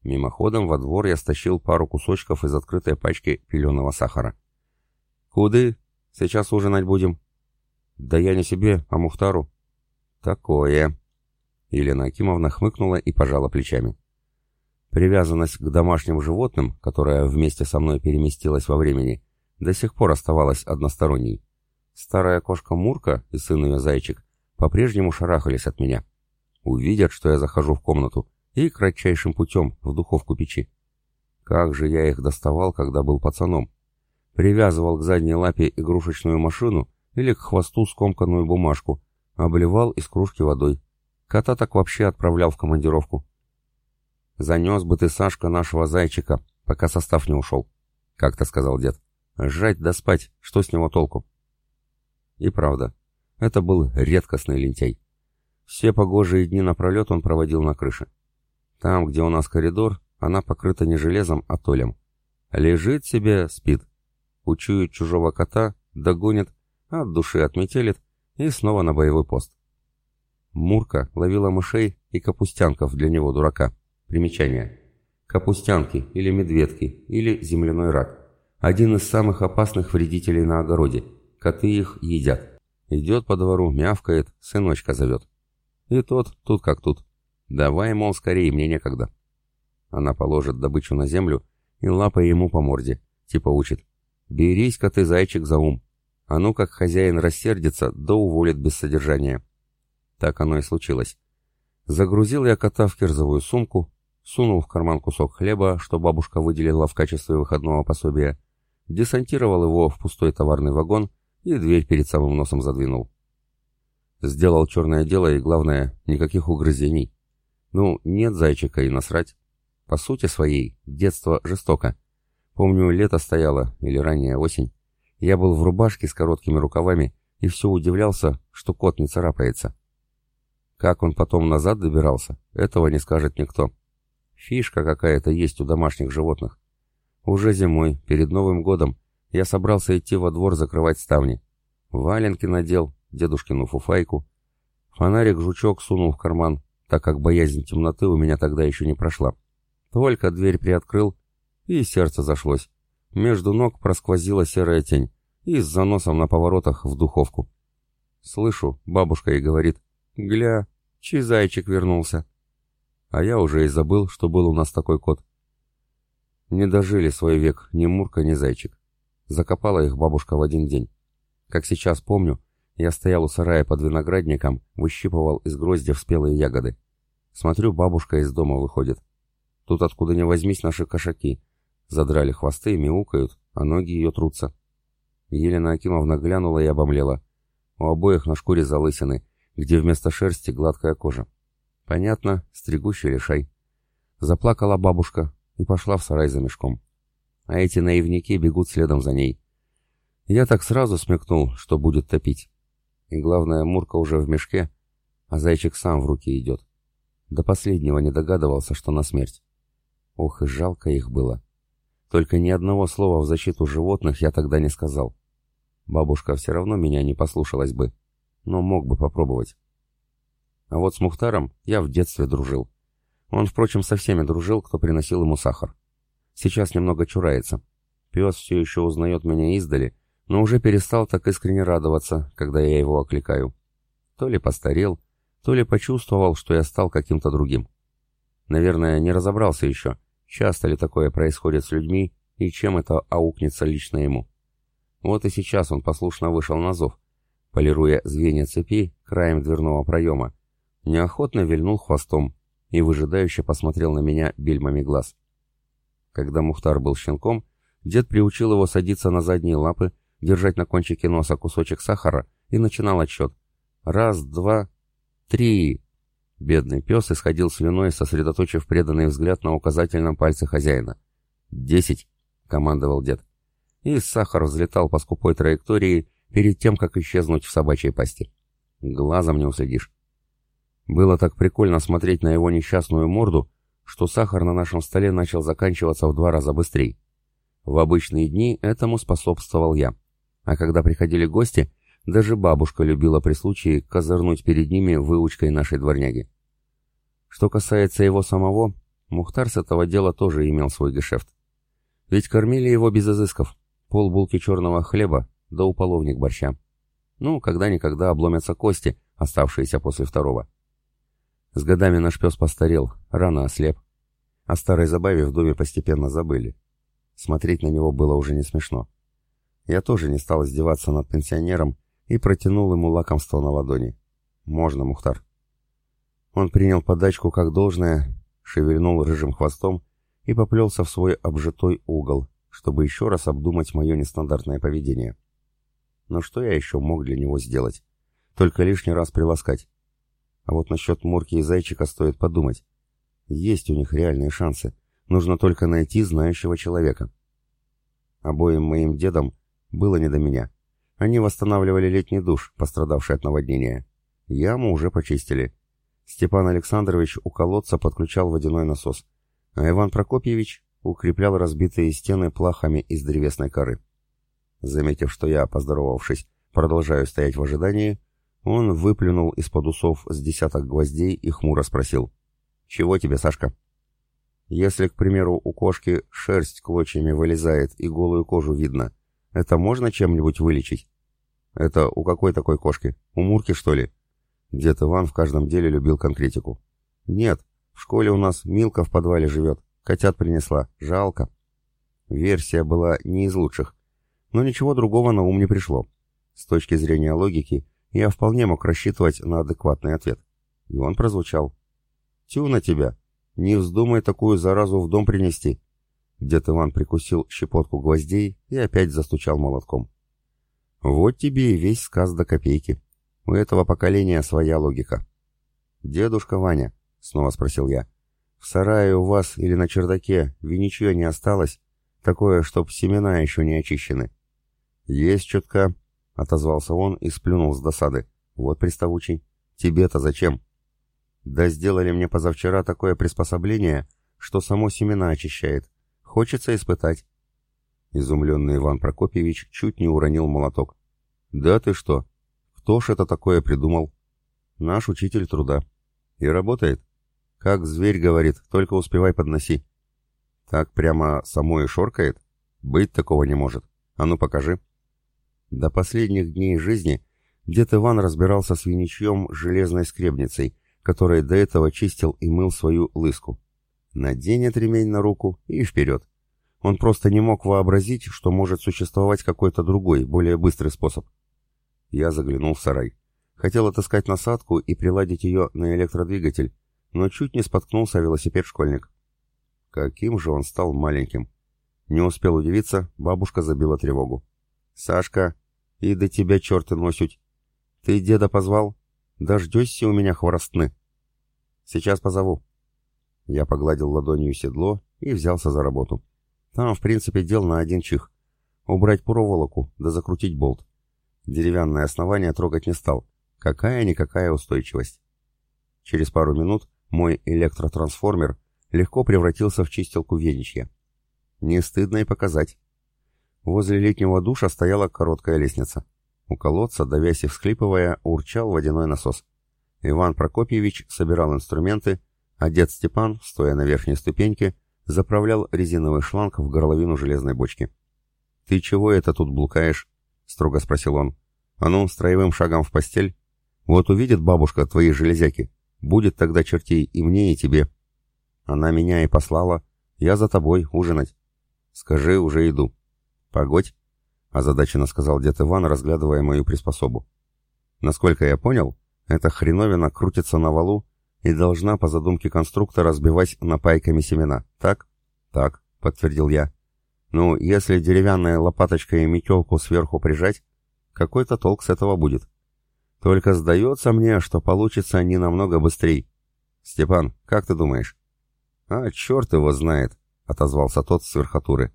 Мимоходом во двор я стащил пару кусочков из открытой пачки пеленого сахара. «Куды? Сейчас ужинать будем?» «Да я не себе, а Мухтару». «Такое», Елена Акимовна хмыкнула и пожала плечами. Привязанность к домашним животным, которая вместе со мной переместилась во времени, до сих пор оставалась односторонней. Старая кошка Мурка и сын ее Зайчик по-прежнему шарахались от меня. Увидят, что я захожу в комнату, и кратчайшим путем в духовку печи. Как же я их доставал, когда был пацаном. Привязывал к задней лапе игрушечную машину или к хвосту скомканную бумажку, обливал из кружки водой. Кота так вообще отправлял в командировку. «Занес бы ты, Сашка, нашего зайчика, пока состав не ушел», — как-то сказал дед. «Жать да спать, что с него толку?» И правда, это был редкостный лентяй. Все погожие дни напролет он проводил на крыше. Там, где у нас коридор, она покрыта не железом, а толем. Лежит себе, спит. Учует чужого кота, догонит, от души отметелит и снова на боевой пост. Мурка ловила мышей и капустянков для него, дурака. Примечание. Капустянки или медведки или земляной рак. Один из самых опасных вредителей на огороде. Коты их едят. Идет по двору, мявкает, сыночка зовет. И тот, тут как тут. Давай, мол, скорее, мне некогда. Она положит добычу на землю и лапой ему по морде, типа учит. Берись-ка ты, зайчик, за ум. А ну как хозяин рассердится, да уволит без содержания. Так оно и случилось. Загрузил я кота в кирзовую сумку, сунул в карман кусок хлеба, что бабушка выделила в качестве выходного пособия, десантировал его в пустой товарный вагон и дверь перед самым носом задвинул. Сделал черное дело и, главное, никаких угрызений. Ну, нет зайчика и насрать. По сути своей, детство жестоко. Помню, лето стояло, или ранняя осень. Я был в рубашке с короткими рукавами и все удивлялся, что кот не царапается. Как он потом назад добирался, этого не скажет никто. Фишка какая-то есть у домашних животных. Уже зимой, перед Новым годом, я собрался идти во двор закрывать ставни. Валенки надел, дедушкину фуфайку. Фонарик-жучок сунул в карман, так как боязнь темноты у меня тогда еще не прошла. Только дверь приоткрыл, и сердце зашлось. Между ног просквозила серая тень, и с заносом на поворотах в духовку. Слышу, бабушка и говорит, «Гля, чей зайчик вернулся?» А я уже и забыл, что был у нас такой кот. Не дожили свой век ни Мурка, ни Зайчик. Закопала их бабушка в один день. Как сейчас помню, я стоял у сарая под виноградником, выщипывал из гроздьев спелые ягоды. Смотрю, бабушка из дома выходит. Тут откуда ни возьмись наши кошаки. Задрали хвосты, мяукают, а ноги ее трутся. Елена Акимовна глянула и обомлела. У обоих на шкуре залысины, где вместо шерсти гладкая кожа. Понятно, стригущий лишай. Заплакала бабушка и пошла в сарай за мешком а эти наивники бегут следом за ней. Я так сразу смекнул, что будет топить. И главное, Мурка уже в мешке, а зайчик сам в руки идет. До последнего не догадывался, что на смерть. Ох, и жалко их было. Только ни одного слова в защиту животных я тогда не сказал. Бабушка все равно меня не послушалась бы, но мог бы попробовать. А вот с Мухтаром я в детстве дружил. Он, впрочем, со всеми дружил, кто приносил ему сахар. Сейчас немного чурается. Пес все еще узнает меня издали, но уже перестал так искренне радоваться, когда я его окликаю. То ли постарел, то ли почувствовал, что я стал каким-то другим. Наверное, не разобрался еще, часто ли такое происходит с людьми и чем это аукнется лично ему. Вот и сейчас он послушно вышел на зов, полируя звенья цепи краем дверного проема, неохотно вильнул хвостом и выжидающе посмотрел на меня бельмами глаз. Когда Мухтар был щенком, дед приучил его садиться на задние лапы, держать на кончике носа кусочек сахара и начинал отсчет. Раз, два, три. Бедный пес исходил слюной, сосредоточив преданный взгляд на указательном пальце хозяина. «Десять!» — командовал дед. И сахар взлетал по скупой траектории перед тем, как исчезнуть в собачьей пасти. Глазом не уследишь. Было так прикольно смотреть на его несчастную морду, что сахар на нашем столе начал заканчиваться в два раза быстрее. В обычные дни этому способствовал я. А когда приходили гости, даже бабушка любила при случае козырнуть перед ними выучкой нашей дворняги. Что касается его самого, Мухтар с этого дела тоже имел свой гешефт. Ведь кормили его без изысков. Полбулки черного хлеба, да уполовник борща. Ну, когда-никогда обломятся кости, оставшиеся после второго. С годами наш пес постарел, рано ослеп. О старой забаве в доме постепенно забыли. Смотреть на него было уже не смешно. Я тоже не стал издеваться над пенсионером и протянул ему лакомство на ладони. «Можно, Мухтар». Он принял подачку как должное, шевельнул рыжим хвостом и поплелся в свой обжитой угол, чтобы еще раз обдумать мое нестандартное поведение. Но что я еще мог для него сделать? Только лишний раз приласкать. А вот насчет Мурки и Зайчика стоит подумать. Есть у них реальные шансы. Нужно только найти знающего человека. Обоим моим дедам было не до меня. Они восстанавливали летний душ, пострадавший от наводнения. Яму уже почистили. Степан Александрович у колодца подключал водяной насос, а Иван Прокопьевич укреплял разбитые стены плахами из древесной коры. Заметив, что я, поздоровавшись, продолжаю стоять в ожидании, он выплюнул из-под усов с десяток гвоздей и хмуро спросил. «Чего тебе, Сашка?» «Если, к примеру, у кошки шерсть клочьями вылезает и голую кожу видно, это можно чем-нибудь вылечить?» «Это у какой такой кошки? У Мурки, что ли?» Дед Иван в каждом деле любил конкретику. «Нет, в школе у нас Милка в подвале живет. Котят принесла. Жалко». Версия была не из лучших, но ничего другого на ум не пришло. С точки зрения логики, я вполне мог рассчитывать на адекватный ответ. И он прозвучал. «Тю на тебя! Не вздумай такую заразу в дом принести!» Дед Иван прикусил щепотку гвоздей и опять застучал молотком. «Вот тебе и весь сказ до копейки. У этого поколения своя логика». «Дедушка Ваня», — снова спросил я, — «в сарае у вас или на чердаке виничье не осталось? Такое, чтоб семена еще не очищены?» «Есть чутка», — отозвался он и сплюнул с досады. «Вот приставучий. Тебе-то зачем?» «Да сделали мне позавчера такое приспособление, что само семена очищает. Хочется испытать». Изумленный Иван Прокопьевич чуть не уронил молоток. «Да ты что? Кто ж это такое придумал?» «Наш учитель труда. И работает. Как зверь говорит, только успевай подноси». «Так прямо само и шоркает? Быть такого не может. А ну покажи». До последних дней жизни дед Иван разбирался с виничьем железной скребницей, которой до этого чистил и мыл свою лыску. Наденет ремень на руку и вперед. Он просто не мог вообразить, что может существовать какой-то другой, более быстрый способ. Я заглянул в сарай. Хотел отыскать насадку и приладить ее на электродвигатель, но чуть не споткнулся велосипед-школьник. Каким же он стал маленьким. Не успел удивиться, бабушка забила тревогу. «Сашка, и до тебя черты носють. Ты деда позвал? Дождешься у меня хворостны. Сейчас позову. Я погладил ладонью седло и взялся за работу. Там, в принципе, дел на один чих. Убрать проволоку, да закрутить болт. Деревянное основание трогать не стал. Какая-никакая устойчивость. Через пару минут мой электротрансформер легко превратился в чистилку веничья. Не стыдно и показать. Возле летнего душа стояла короткая лестница. У колодца, давясь и всхлипывая, урчал водяной насос. Иван Прокопьевич собирал инструменты, а дед Степан, стоя на верхней ступеньке, заправлял резиновый шланг в горловину железной бочки. «Ты чего это тут блукаешь?» — строго спросил он. «А ну, строевым шагом в постель. Вот увидит бабушка твои железяки. Будет тогда чертей и мне, и тебе. Она меня и послала. Я за тобой ужинать. Скажи, уже иду». «Погодь», — озадаченно сказал дед Иван, разглядывая мою приспособу. «Насколько я понял, эта хреновина крутится на валу и должна, по задумке конструктора, сбивать напайками семена, так?» «Так», — подтвердил я. «Ну, если деревянной лопаточкой и метелку сверху прижать, какой-то толк с этого будет. Только сдается мне, что получится не намного быстрее. Степан, как ты думаешь?» «А, черт его знает», — отозвался тот с верхотуры.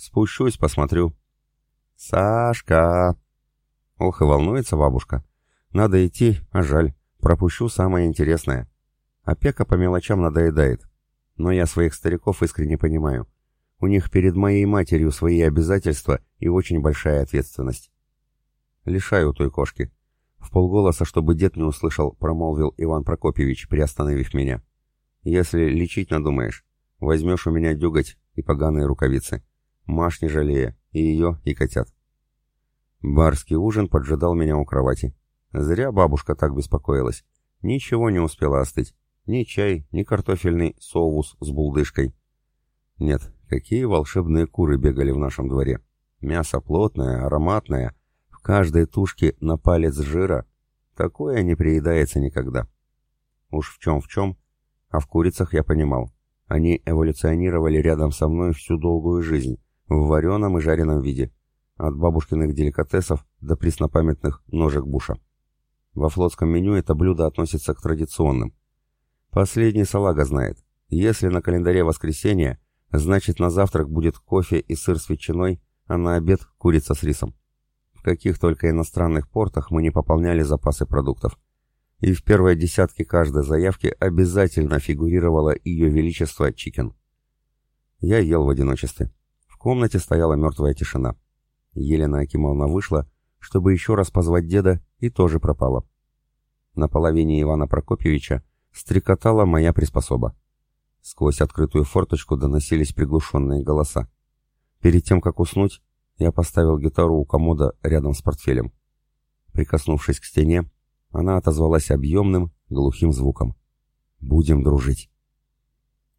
Спущусь, посмотрю. Сашка! Ох, и волнуется бабушка. Надо идти, а жаль. Пропущу самое интересное. Опека по мелочам надоедает. Но я своих стариков искренне понимаю. У них перед моей матерью свои обязательства и очень большая ответственность. Лишаю той кошки. В полголоса, чтобы дед не услышал, промолвил Иван Прокопьевич, приостановив меня. Если лечить надумаешь, возьмешь у меня дюготь и поганые рукавицы. Маш не жалея, и ее, и котят. Барский ужин поджидал меня у кровати. Зря бабушка так беспокоилась. Ничего не успела остыть. Ни чай, ни картофельный соус с булдышкой. Нет, какие волшебные куры бегали в нашем дворе. Мясо плотное, ароматное, в каждой тушке на палец жира. Такое не приедается никогда. Уж в чем в чем, а в курицах я понимал. Они эволюционировали рядом со мной всю долгую жизнь, в вареном и жареном виде, от бабушкиных деликатесов до преснопамятных ножек буша. Во флотском меню это блюдо относится к традиционным. Последний салага знает. Если на календаре воскресенье, значит на завтрак будет кофе и сыр с ветчиной, а на обед курица с рисом. В каких только иностранных портах мы не пополняли запасы продуктов и в первой десятке каждой заявки обязательно фигурировало Ее Величество Чикен. Я ел в одиночестве. Комнате стояла мертвая тишина. Елена Акимовна вышла, чтобы еще раз позвать деда, и тоже пропала. На половине Ивана Прокопьевича стрекотала моя приспособа. Сквозь открытую форточку доносились приглушенные голоса. Перед тем, как уснуть, я поставил гитару у комода рядом с портфелем. Прикоснувшись к стене, она отозвалась объемным, глухим звуком. «Будем дружить».